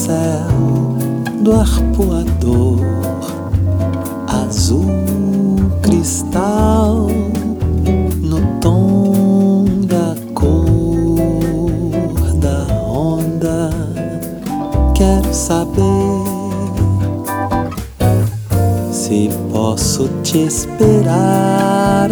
céu do arpoador azul cristal no tom da cor da onda. Quero saber se posso te esperar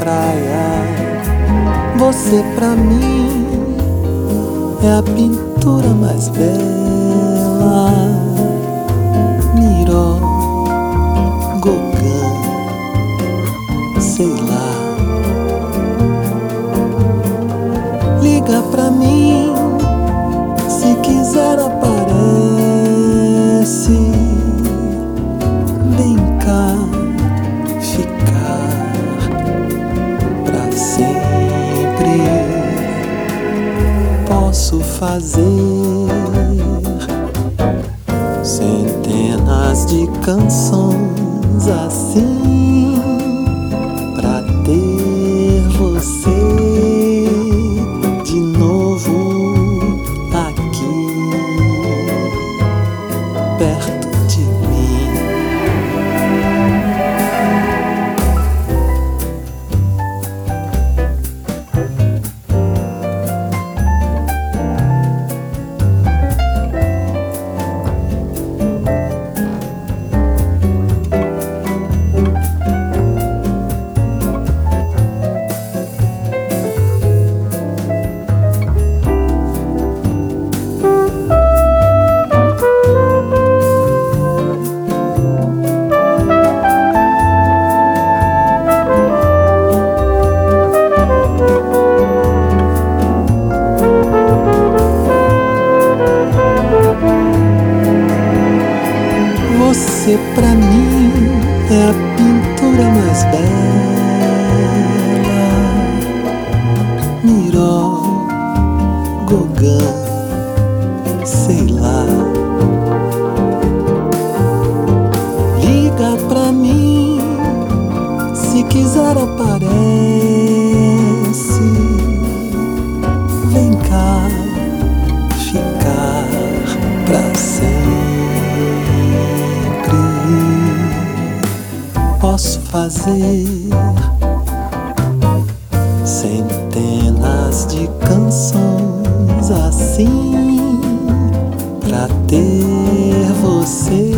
praia. Você pra mim é a pintura mais bela. Miró, Gauguin, sei lá. Liga pra mim se quiser aparece. Posso fazer? Centenas de canções assim Você pra mim é a pintura mais bela. Miró, Gauguin, fazer. Centenas de canções assim pra ter você